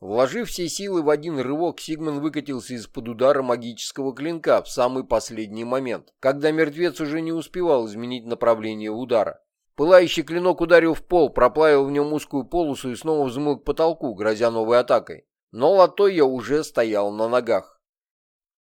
Вложив все силы в один рывок, Сигман выкатился из-под удара магического клинка в самый последний момент, когда мертвец уже не успевал изменить направление удара. Пылающий клинок ударил в пол, проплавил в нем узкую полосу и снова взмыл к потолку, грозя новой атакой. Но Латоя уже стоял на ногах.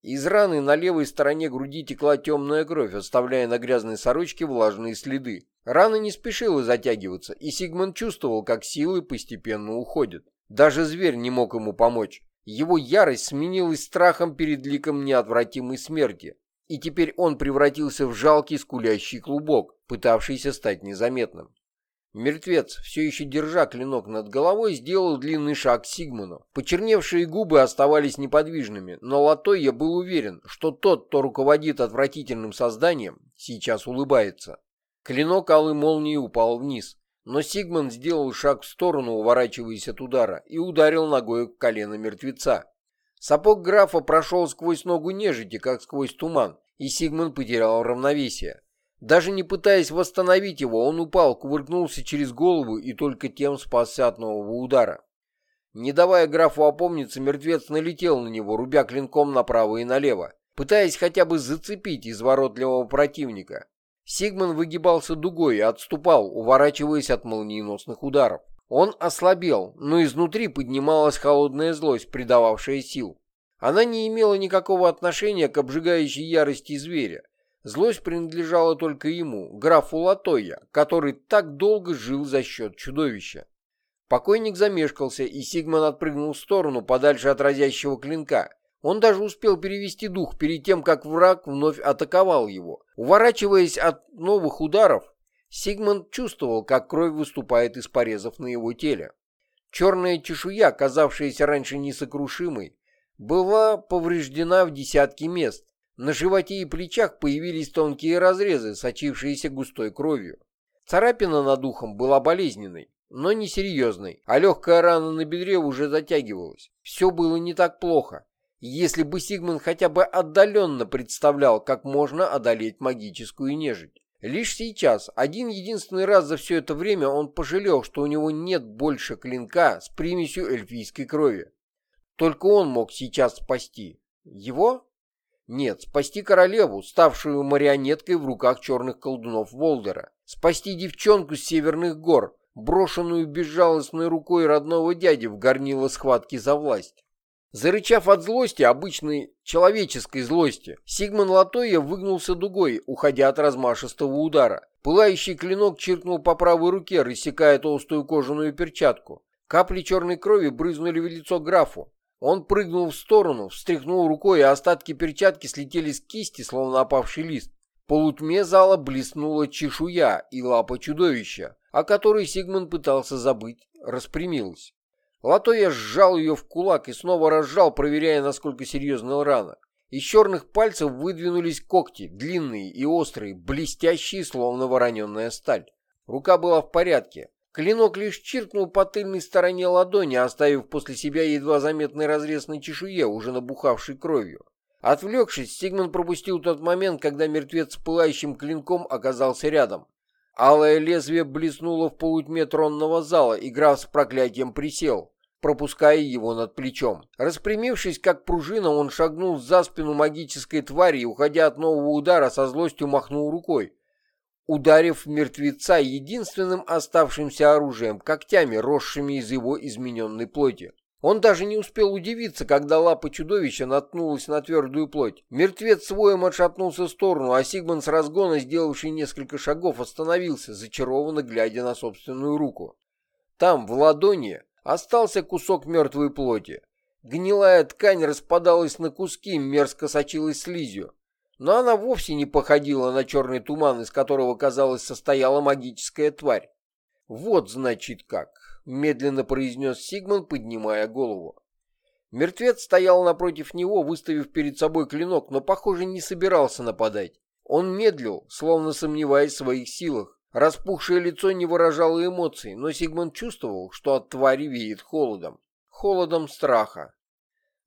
Из раны на левой стороне груди текла темная кровь, оставляя на грязной сорочке влажные следы. Рана не спешила затягиваться, и Сигман чувствовал, как силы постепенно уходят. Даже зверь не мог ему помочь. Его ярость сменилась страхом перед ликом неотвратимой смерти, и теперь он превратился в жалкий скулящий клубок, пытавшийся стать незаметным. Мертвец, все еще держа клинок над головой, сделал длинный шаг к Сигману. Почерневшие губы оставались неподвижными, но Латойя был уверен, что тот, кто руководит отвратительным созданием, сейчас улыбается. Клинок алой молнии упал вниз, но Сигман сделал шаг в сторону, уворачиваясь от удара, и ударил ногой в колено мертвеца. Сапог графа прошел сквозь ногу нежити, как сквозь туман, и Сигман потерял равновесие. Даже не пытаясь восстановить его, он упал, кувыркнулся через голову и только тем спасся от нового удара. Не давая графу опомниться, мертвец налетел на него, рубя клинком направо и налево, пытаясь хотя бы зацепить изворотливого противника. Сигман выгибался дугой и отступал, уворачиваясь от молниеносных ударов. Он ослабел, но изнутри поднималась холодная злость, придававшая сил. Она не имела никакого отношения к обжигающей ярости зверя. Злость принадлежала только ему, графу Латоя, который так долго жил за счет чудовища. Покойник замешкался, и Сигман отпрыгнул в сторону, подальше от разящего клинка. Он даже успел перевести дух перед тем, как враг вновь атаковал его. Уворачиваясь от новых ударов, Сигмунд чувствовал, как кровь выступает из порезов на его теле. Черная чешуя, казавшаяся раньше несокрушимой, была повреждена в десятки мест. На животе и плечах появились тонкие разрезы, сочившиеся густой кровью. Царапина над ухом была болезненной, но не серьезной, а легкая рана на бедре уже затягивалась. Все было не так плохо. Если бы Сигмund хотя бы отдаленно представлял, как можно одолеть магическую нежить. Лишь сейчас, один единственный раз за все это время он пожалел, что у него нет больше клинка с примесью эльфийской крови. Только он мог сейчас спасти. Его? Нет, спасти королеву, ставшую марионеткой в руках черных колдунов Волдера. Спасти девчонку с северных гор, брошенную безжалостной рукой родного дяди в горнило схватки за власть. Зарычав от злости, обычной человеческой злости, Сигман Латоя выгнулся дугой, уходя от размашистого удара. Пылающий клинок чиркнул по правой руке, рассекая толстую кожаную перчатку. Капли черной крови брызнули в лицо графу. Он прыгнул в сторону, встряхнул рукой, и остатки перчатки слетели с кисти, словно опавший лист. В полутьме зала блеснула чешуя и лапа чудовища, о которой Сигман пытался забыть, распрямилась. Латоя сжал ее в кулак и снова разжал, проверяя, насколько серьезна рана. Из черных пальцев выдвинулись когти, длинные и острые, блестящие, словно вороненная сталь. Рука была в порядке. Клинок лишь чиркнул по тыльной стороне ладони, оставив после себя едва заметный разрез на чешуе, уже набухавшей кровью. Отвлекшись, Сигман пропустил тот момент, когда мертвец с пылающим клинком оказался рядом. Алое лезвие блеснуло в полутьме тронного зала, и граф с проклятием присел пропуская его над плечом. Распрямившись, как пружина, он шагнул за спину магической твари и, уходя от нового удара, со злостью махнул рукой, ударив мертвеца единственным оставшимся оружием, когтями, росшими из его измененной плоти. Он даже не успел удивиться, когда лапа чудовища наткнулась на твердую плоть. Мертвец своем отшатнулся в сторону, а Сигман с разгона, сделавший несколько шагов, остановился, зачарованно глядя на собственную руку. Там, в ладони, Остался кусок мертвой плоти. Гнилая ткань распадалась на куски, мерзко сочилась слизью. Но она вовсе не походила на черный туман, из которого, казалось, состояла магическая тварь. «Вот, значит, как», — медленно произнес Сигман, поднимая голову. Мертвец стоял напротив него, выставив перед собой клинок, но, похоже, не собирался нападать. Он медлил, словно сомневаясь в своих силах. Распухшее лицо не выражало эмоций, но Сигмунд чувствовал, что от твари веет холодом. Холодом страха.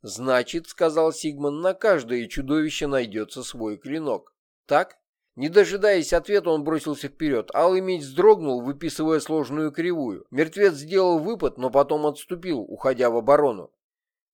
«Значит, — сказал Сигман, — на каждое чудовище найдется свой клинок. Так? Не дожидаясь ответа, он бросился вперед. Алый меч вздрогнул, выписывая сложную кривую. Мертвец сделал выпад, но потом отступил, уходя в оборону.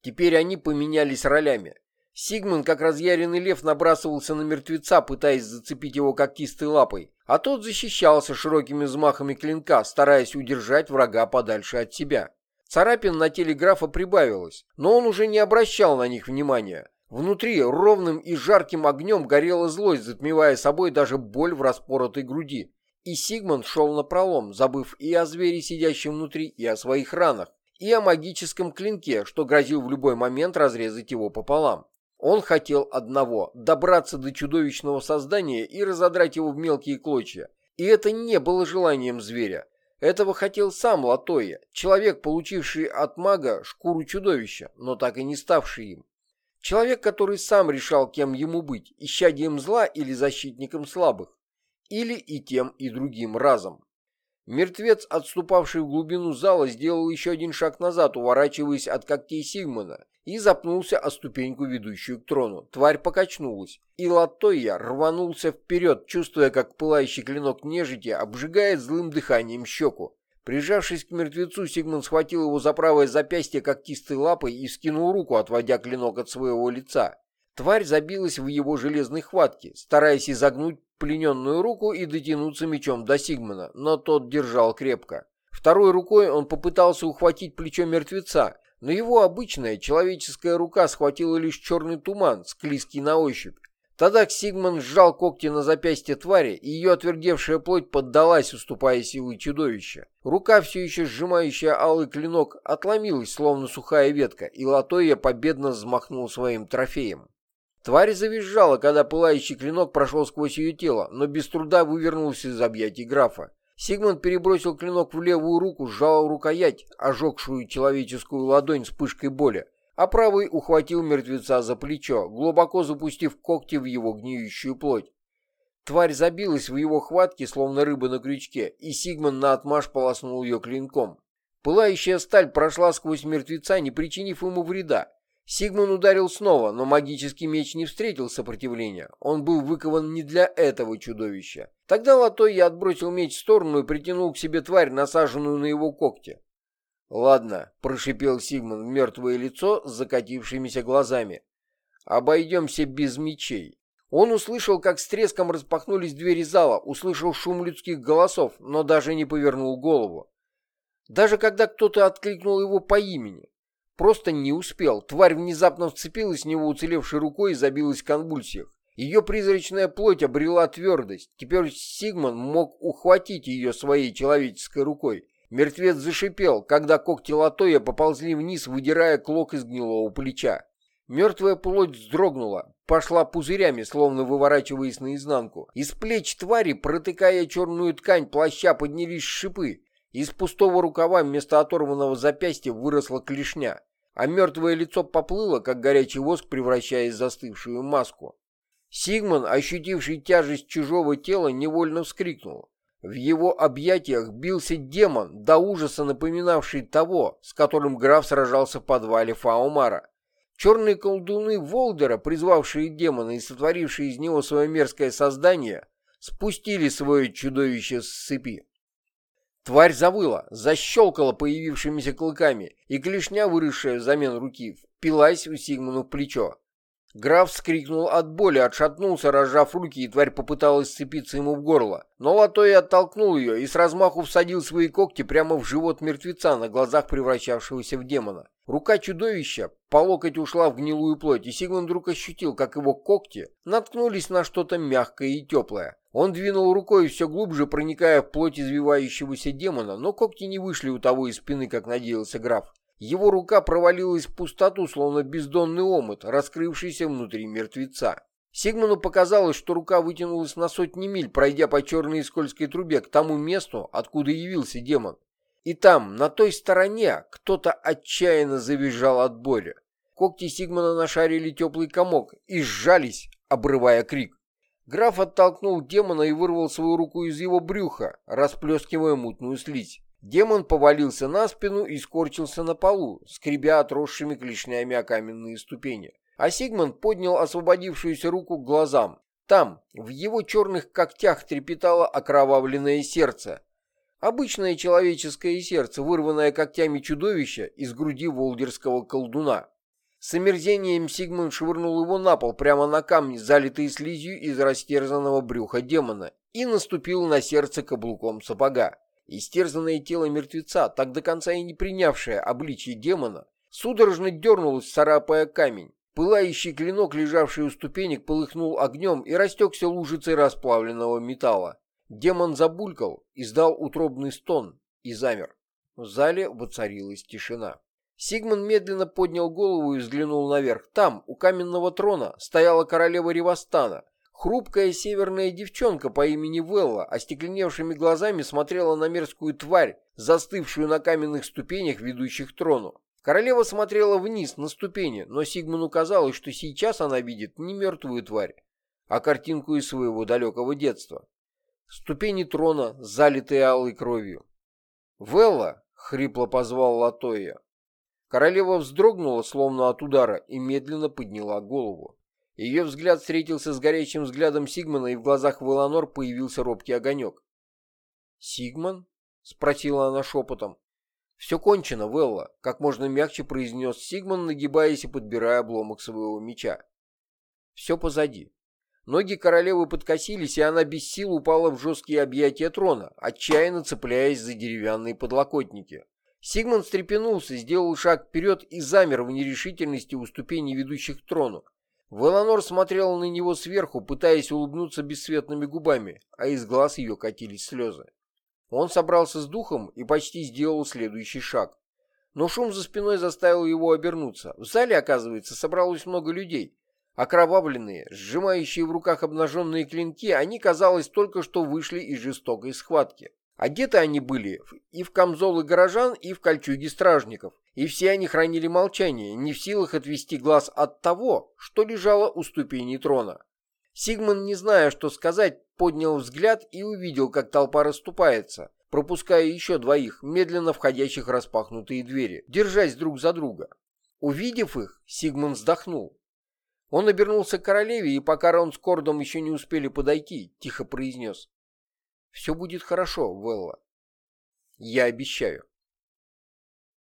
Теперь они поменялись ролями. Сигман, как разъяренный лев, набрасывался на мертвеца, пытаясь зацепить его когтистой лапой, а тот защищался широкими взмахами клинка, стараясь удержать врага подальше от себя. Царапин на теле графа прибавилось, но он уже не обращал на них внимания. Внутри ровным и жарким огнем горела злость, затмевая собой даже боль в распоротой груди. И Сигман шел на пролом, забыв и о звере, сидящем внутри, и о своих ранах, и о магическом клинке, что грозил в любой момент разрезать его пополам. Он хотел одного – добраться до чудовищного создания и разодрать его в мелкие клочья. И это не было желанием зверя. Этого хотел сам Латоя, человек, получивший от мага шкуру чудовища, но так и не ставший им. Человек, который сам решал, кем ему быть, исчадием зла или защитником слабых, или и тем, и другим разом. Мертвец, отступавший в глубину зала, сделал еще один шаг назад, уворачиваясь от когтей Сигмана, и запнулся о ступеньку, ведущую к трону. Тварь покачнулась, и Латойя рванулся вперед, чувствуя, как пылающий клинок нежити обжигает злым дыханием щеку. Прижавшись к мертвецу, Сигмund схватил его за правое запястье когтистой лапой и скинул руку, отводя клинок от своего лица. Тварь забилась в его железной хватке, стараясь изогнуть плененную руку и дотянуться мечом до Сигмана, но тот держал крепко. Второй рукой он попытался ухватить плечо мертвеца, но его обычная человеческая рука схватила лишь черный туман, склизкий на ощупь, Тогда Сигман сжал когти на запястье твари, и ее отвердевшая плоть поддалась, уступая силой чудовища. Рука, все еще сжимающая алый клинок, отломилась, словно сухая ветка, и Латоя победно взмахнул своим трофеем. Тварь завизжала, когда пылающий клинок прошел сквозь ее тело, но без труда вывернулся из объятий графа. Сигмунд перебросил клинок в левую руку, сжал рукоять, ожегшую человеческую ладонь вспышкой боли, а правый ухватил мертвеца за плечо, глубоко запустив когти в его гниющую плоть. Тварь забилась в его хватке, словно рыба на крючке, и Сигман наотмашь полоснул ее клинком. Пылающая сталь прошла сквозь мертвеца, не причинив ему вреда. Сигман ударил снова, но магический меч не встретил сопротивления. Он был выкован не для этого чудовища. Тогда Латой я отбросил меч в сторону и притянул к себе тварь, насаженную на его когти. «Ладно», — прошипел Сигман в мертвое лицо с закатившимися глазами. «Обойдемся без мечей». Он услышал, как с треском распахнулись двери зала, услышал шум людских голосов, но даже не повернул голову. Даже когда кто-то откликнул его по имени. Просто не успел. Тварь внезапно вцепилась в него уцелевшей рукой и забилась в конвульсиях. Ее призрачная плоть обрела твердость. Теперь Сигман мог ухватить ее своей человеческой рукой. Мертвец зашипел, когда когти латоя поползли вниз, выдирая клок из гнилого плеча. Мертвая плоть вздрогнула, пошла пузырями, словно выворачиваясь наизнанку. Из плеч твари, протыкая черную ткань плаща, поднялись шипы. Из пустого рукава вместо оторванного запястья выросла клешня, а мертвое лицо поплыло, как горячий воск, превращаясь в застывшую маску. Сигман, ощутивший тяжесть чужого тела, невольно вскрикнул. В его объятиях бился демон, до ужаса напоминавший того, с которым граф сражался в подвале Фаумара. Черные колдуны Волдера, призвавшие демона и сотворившие из него свое мерзкое создание, спустили свое чудовище с цепи. Тварь завыла, защелкала появившимися клыками, и клешня, выросшая взамен руки, впилась у Сигману в плечо. Граф вскрикнул от боли, отшатнулся, разжав руки, и тварь попыталась сцепиться ему в горло. Но Латой оттолкнул ее и с размаху всадил свои когти прямо в живот мертвеца, на глазах превращавшегося в демона. Рука чудовища по локоть ушла в гнилую плоть, и Сигмund вдруг ощутил, как его когти наткнулись на что-то мягкое и теплое. Он двинул рукой все глубже, проникая в плоть извивающегося демона, но когти не вышли у того из спины, как надеялся граф. Его рука провалилась в пустоту, словно бездонный омут, раскрывшийся внутри мертвеца. Сигману показалось, что рука вытянулась на сотни миль, пройдя по черной и скользкой трубе к тому месту, откуда явился демон. И там, на той стороне, кто-то отчаянно завизжал от боли. Когти Сигмана нашарили теплый комок и сжались, обрывая крик. Граф оттолкнул демона и вырвал свою руку из его брюха, расплескивая мутную слизь. Демон повалился на спину и скорчился на полу, скребя отросшими клешнями о каменные ступени. А Сигман поднял освободившуюся руку к глазам. Там, в его черных когтях трепетало окровавленное сердце. Обычное человеческое сердце, вырванное когтями чудовища из груди волдерского колдуна. С омерзением Сигмунд швырнул его на пол, прямо на камни, залитые слизью из растерзанного брюха демона, и наступил на сердце каблуком сапога. Истерзанное тело мертвеца, так до конца и не принявшее обличие демона, судорожно дернулось, царапая камень. Пылающий клинок, лежавший у ступенек, полыхнул огнем и растекся лужицей расплавленного металла. Демон забулькал, издал утробный стон и замер. В зале воцарилась тишина. Сигман медленно поднял голову и взглянул наверх. Там, у каменного трона, стояла королева Ревостана. Хрупкая северная девчонка по имени Велла остекленевшими глазами смотрела на мерзкую тварь, застывшую на каменных ступенях, ведущих трону. Королева смотрела вниз на ступени, но Сигману казалось, что сейчас она видит не мертвую тварь, а картинку из своего далекого детства. Ступени трона, залитые алой кровью. «Велла!» — хрипло позвал Латоя. Королева вздрогнула, словно от удара, и медленно подняла голову. Ее взгляд встретился с горячим взглядом Сигмана, и в глазах Веланор появился робкий огонек. «Сигман?» — спросила она шепотом. «Все кончено, Велла», — как можно мягче произнес Сигман, нагибаясь и подбирая обломок своего меча. «Все позади». Ноги королевы подкосились, и она без сил упала в жесткие объятия трона, отчаянно цепляясь за деревянные подлокотники. Сигмунд встрепенулся, сделал шаг вперед и замер в нерешительности у ступеней, ведущих к трону. Веланор смотрела на него сверху, пытаясь улыбнуться бесцветными губами, а из глаз ее катились слезы. Он собрался с духом и почти сделал следующий шаг. Но шум за спиной заставил его обернуться. В зале, оказывается, собралось много людей. Окровавленные, сжимающие в руках обнаженные клинки, они, казалось, только что вышли из жестокой схватки. Одеты они были и в камзолы горожан, и в кольчуги стражников, и все они хранили молчание, не в силах отвести глаз от того, что лежало у ступени трона. Сигман, не зная, что сказать, поднял взгляд и увидел, как толпа расступается, пропуская еще двоих, медленно входящих распахнутые двери, держась друг за друга. Увидев их, Сигман вздохнул. Он обернулся к королеве, и пока Рон с Кордом еще не успели подойти, тихо произнес. Все будет хорошо, Велла. Я обещаю.